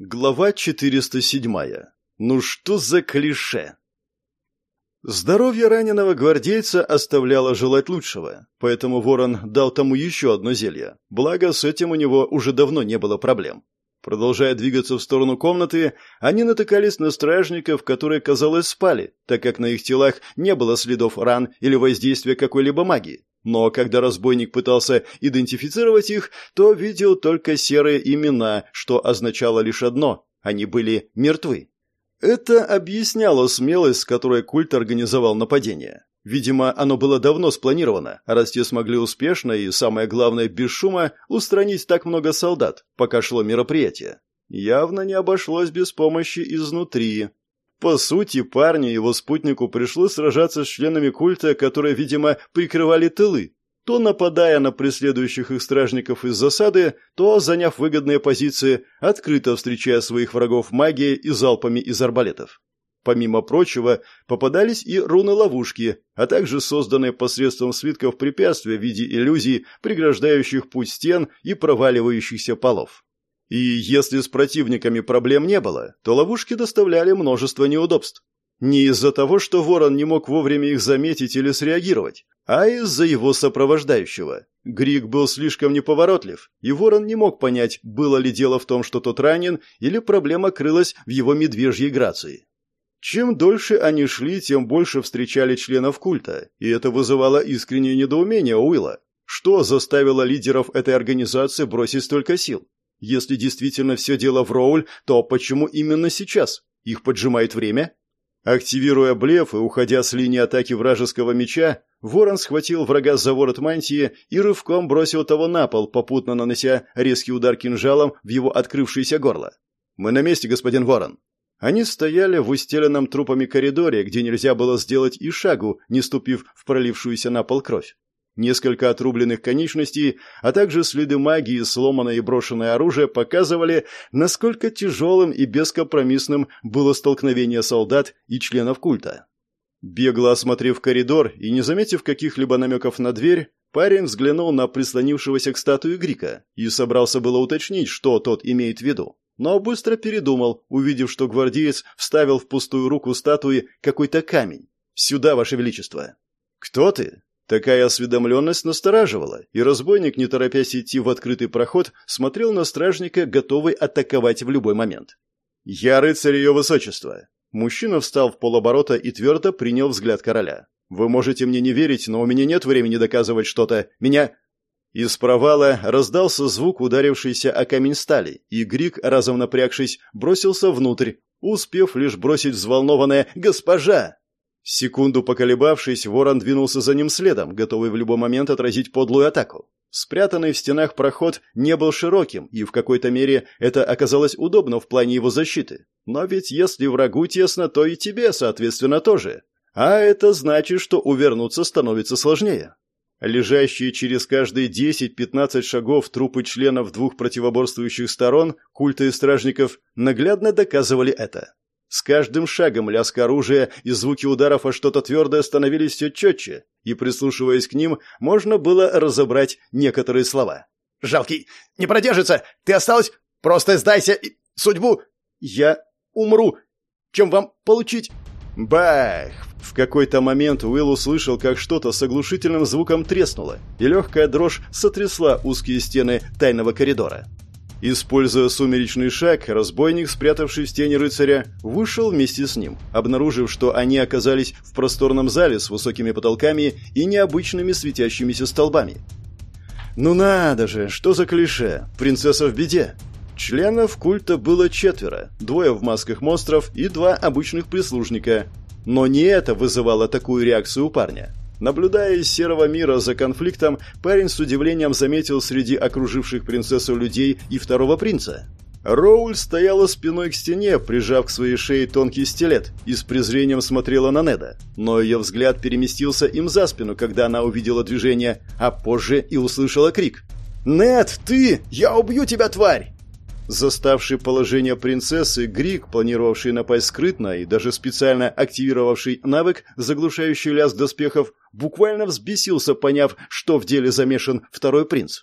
Глава 407. Ну что за клише? Здоровье раненого гвардейца оставляло желать лучшего, поэтому ворон дал тому еще одно зелье. Благо, с этим у него уже давно не было проблем. Продолжая двигаться в сторону комнаты, они натыкались на стражников, которые, казалось, спали, так как на их телах не было следов ран или воздействия какой-либо магии. Но когда разбойник пытался идентифицировать их, то видел только серые имена, что означало лишь одно – они были мертвы. Это объясняло смелость, с которой культ организовал нападение. Видимо, оно было давно спланировано, раз те смогли успешно и, самое главное, без шума, устранить так много солдат, пока шло мероприятие. Явно не обошлось без помощи изнутри. По сути, парню и его спутнику пришлось сражаться с членами культа, которые, видимо, прикрывали тылы, то нападая на преследующих их стражников из засады, то, заняв выгодные позиции, открыто встречая своих врагов магией и залпами из арбалетов. Помимо прочего, попадались и руны-ловушки, а также созданные посредством свитков препятствия в виде иллюзий, преграждающих путь стен и проваливающихся полов. И если с противниками проблем не было, то ловушки доставляли множество неудобств. Не из-за того, что ворон не мог вовремя их заметить или среагировать, а из-за его сопровождающего. Грик был слишком неповоротлив, и ворон не мог понять, было ли дело в том, что тот ранен, или проблема крылась в его медвежьей грации. Чем дольше они шли, тем больше встречали членов культа, и это вызывало искреннее недоумение Уилла. Что заставило лидеров этой организации бросить столько сил? Если действительно все дело в Роуль, то почему именно сейчас? Их поджимает время? Активируя блеф и уходя с линии атаки вражеского меча, Ворон схватил врага за ворот мантии и рывком бросил того на пол, попутно нанося резкий удар кинжалом в его открывшееся горло. «Мы на месте, господин Ворон». Они стояли в устеленном трупами коридоре, где нельзя было сделать и шагу, не ступив в пролившуюся на пол кровь. Несколько отрубленных конечностей, а также следы магии, сломанное и брошенное оружие показывали, насколько тяжелым и бескомпромиссным было столкновение солдат и членов культа. Бегло осмотрев коридор и не заметив каких-либо намеков на дверь, парень взглянул на прислонившегося к статуе Грика и собрался было уточнить, что тот имеет в виду. Но быстро передумал, увидев, что гвардеец вставил в пустую руку статуи какой-то камень. «Сюда, Ваше Величество!» «Кто ты?» Такая осведомленность настораживала, и разбойник, не торопясь идти в открытый проход, смотрел на стражника, готовый атаковать в любой момент. «Я рыцарь ее высочества!» Мужчина встал в полоборота и твердо принял взгляд короля. «Вы можете мне не верить, но у меня нет времени доказывать что-то. Меня...» Из провала раздался звук, ударившийся о камень стали, и Грик, разом напрягшись, бросился внутрь, успев лишь бросить взволнованное «Госпожа!». Секунду поколебавшись, ворон двинулся за ним следом, готовый в любой момент отразить подлую атаку. Спрятанный в стенах проход не был широким, и в какой-то мере это оказалось удобно в плане его защиты. Но ведь если врагу тесно, то и тебе, соответственно, тоже. А это значит, что увернуться становится сложнее. Лежащие через каждые 10-15 шагов трупы членов двух противоборствующих сторон, культа и стражников, наглядно доказывали это. С каждым шагом лязг оружия и звуки ударов о что-то твердое становились все четче, и, прислушиваясь к ним, можно было разобрать некоторые слова. «Жалкий! Не продержится! Ты осталась! Просто сдайся! Судьбу! Я умру! Чем вам получить?» Бах! В какой-то момент Уилл услышал, как что-то с оглушительным звуком треснуло, и легкая дрожь сотрясла узкие стены тайного коридора. Используя сумеречный шаг, разбойник, спрятавший в тени рыцаря, вышел вместе с ним, обнаружив, что они оказались в просторном зале с высокими потолками и необычными светящимися столбами. «Ну надо же, что за клише? Принцесса в беде!» Членов культа было четверо, двое в масках монстров и два обычных прислужника. Но не это вызывало такую реакцию у парня. Наблюдая из серого мира за конфликтом, парень с удивлением заметил среди окруживших принцессу людей и второго принца. Роуль стояла спиной к стене, прижав к своей шее тонкий стилет, и с презрением смотрела на Неда. Но ее взгляд переместился им за спину, когда она увидела движение, а позже и услышала крик. «Нед, ты! Я убью тебя, тварь!» Заставший положение принцессы, Грик, планировавший напасть скрытно и даже специально активировавший навык, заглушающий лязг доспехов, буквально взбесился, поняв, что в деле замешан второй принц.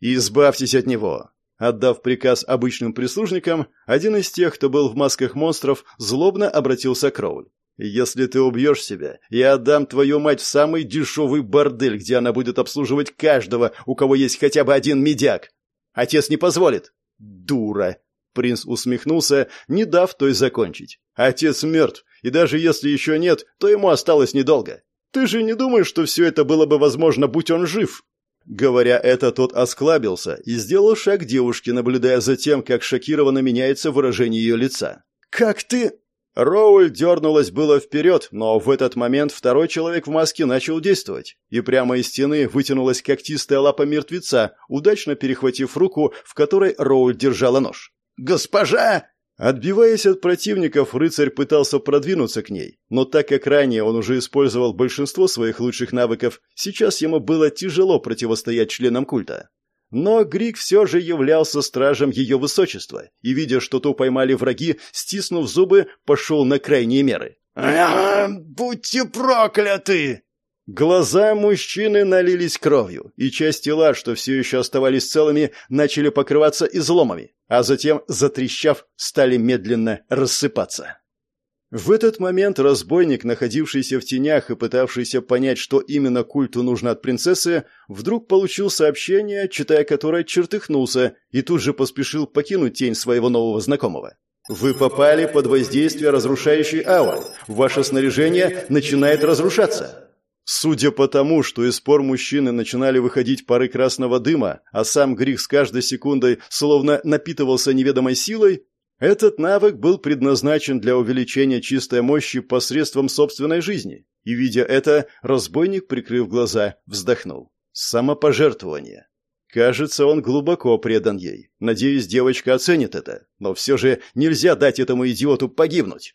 «Избавьтесь от него!» Отдав приказ обычным прислужникам, один из тех, кто был в масках монстров, злобно обратился к Роуль. «Если ты убьешь себя, я отдам твою мать в самый дешевый бордель, где она будет обслуживать каждого, у кого есть хотя бы один медяк. Отец не позволит». «Дура!» Принц усмехнулся, не дав той закончить. «Отец мертв, и даже если еще нет, то ему осталось недолго. Ты же не думаешь, что все это было бы возможно, будь он жив?» Говоря это, тот осклабился и сделал шаг девушке, наблюдая за тем, как шокированно меняется выражение ее лица. «Как ты...» Роуль дернулась было вперед, но в этот момент второй человек в маске начал действовать, и прямо из стены вытянулась когтистая лапа мертвеца, удачно перехватив руку, в которой Роуль держала нож. «Госпожа!» Отбиваясь от противников, рыцарь пытался продвинуться к ней, но так как ранее он уже использовал большинство своих лучших навыков, сейчас ему было тяжело противостоять членам культа. Но Грик все же являлся стражем ее высочества, и, видя, что то поймали враги, стиснув зубы, пошел на крайние меры. «Будьте прокляты!» Глаза мужчины налились кровью, и часть тела, что все еще оставались целыми, начали покрываться изломами, а затем, затрещав, стали медленно рассыпаться. В этот момент разбойник, находившийся в тенях и пытавшийся понять, что именно культу нужно от принцессы, вдруг получил сообщение, читая которое чертыхнулся, и тут же поспешил покинуть тень своего нового знакомого. «Вы попали под воздействие разрушающей ауры. Ваше снаряжение начинает разрушаться». Судя по тому, что из пор мужчины начинали выходить пары красного дыма, а сам грех с каждой секундой словно напитывался неведомой силой, этот навык был предназначен для увеличения чистой мощи посредством собственной жизни. И, видя это, разбойник, прикрыв глаза, вздохнул. Самопожертвование. Кажется, он глубоко предан ей. Надеюсь, девочка оценит это. Но все же нельзя дать этому идиоту погибнуть.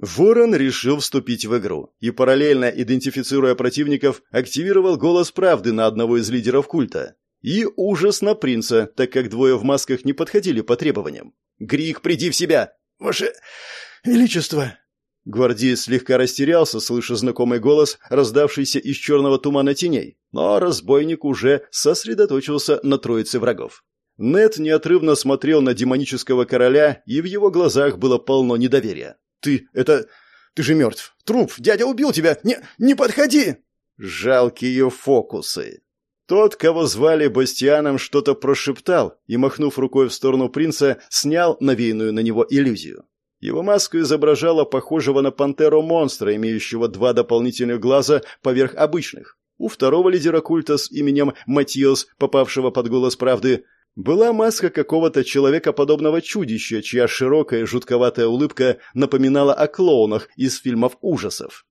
Ворон решил вступить в игру и, параллельно идентифицируя противников, активировал голос правды на одного из лидеров культа. И ужас на принца, так как двое в масках не подходили по требованиям. «Грик, приди в себя!» «Ваше Величество!» Гвардеец слегка растерялся, слыша знакомый голос, раздавшийся из черного тумана теней, но разбойник уже сосредоточился на троице врагов. Нет неотрывно смотрел на демонического короля, и в его глазах было полно недоверия. «Ты... это... ты же мертв! Труп! Дядя убил тебя! Не... не подходи!» Жалкие фокусы. Тот, кого звали Бастианом, что-то прошептал и, махнув рукой в сторону принца, снял навеянную на него иллюзию. Его маска изображала похожего на пантеру монстра, имеющего два дополнительных глаза поверх обычных. У второго лидера культа с именем Матиос, попавшего под голос правды, была маска какого-то человекоподобного чудища, чья широкая жутковатая улыбка напоминала о клоунах из фильмов ужасов.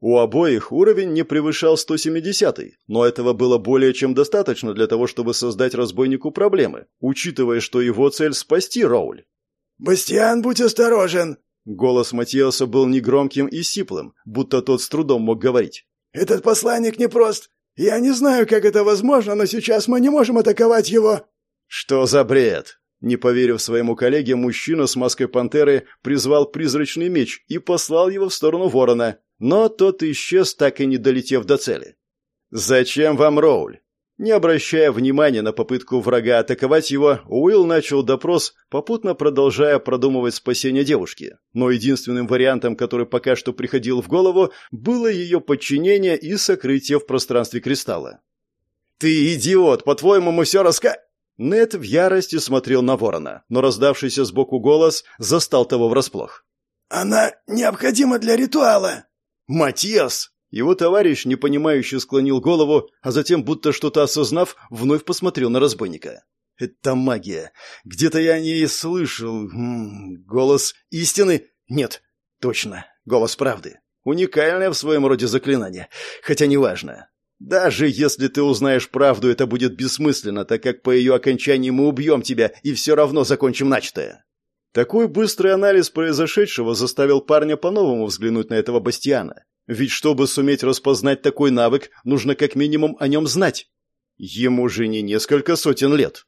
У обоих уровень не превышал 170-й, но этого было более чем достаточно для того, чтобы создать разбойнику проблемы, учитывая, что его цель – спасти Роуль. «Бастиан, будь осторожен!» Голос Матиаса был негромким и сиплым, будто тот с трудом мог говорить. «Этот посланник непрост. Я не знаю, как это возможно, но сейчас мы не можем атаковать его». «Что за бред?» Не поверив своему коллеге, мужчина с маской пантеры призвал призрачный меч и послал его в сторону ворона, но тот исчез, так и не долетев до цели. «Зачем вам Роуль?» Не обращая внимания на попытку врага атаковать его, Уилл начал допрос, попутно продолжая продумывать спасение девушки. Но единственным вариантом, который пока что приходил в голову, было ее подчинение и сокрытие в пространстве кристалла. «Ты идиот! По-твоему, мы все раска...» Нет в ярости смотрел на ворона, но раздавшийся сбоку голос застал того врасплох. «Она необходима для ритуала!» «Матиас!» Его товарищ, непонимающе склонил голову, а затем, будто что-то осознав, вновь посмотрел на разбойника. «Это магия. Где-то я о ней слышал. М -м, голос истины? Нет, точно, голос правды. Уникальное в своем роде заклинание, хотя неважно. Даже если ты узнаешь правду, это будет бессмысленно, так как по ее окончании мы убьем тебя и все равно закончим начатое. Такой быстрый анализ произошедшего заставил парня по-новому взглянуть на этого Бастиана. Ведь чтобы суметь распознать такой навык, нужно как минимум о нем знать. Ему же не несколько сотен лет.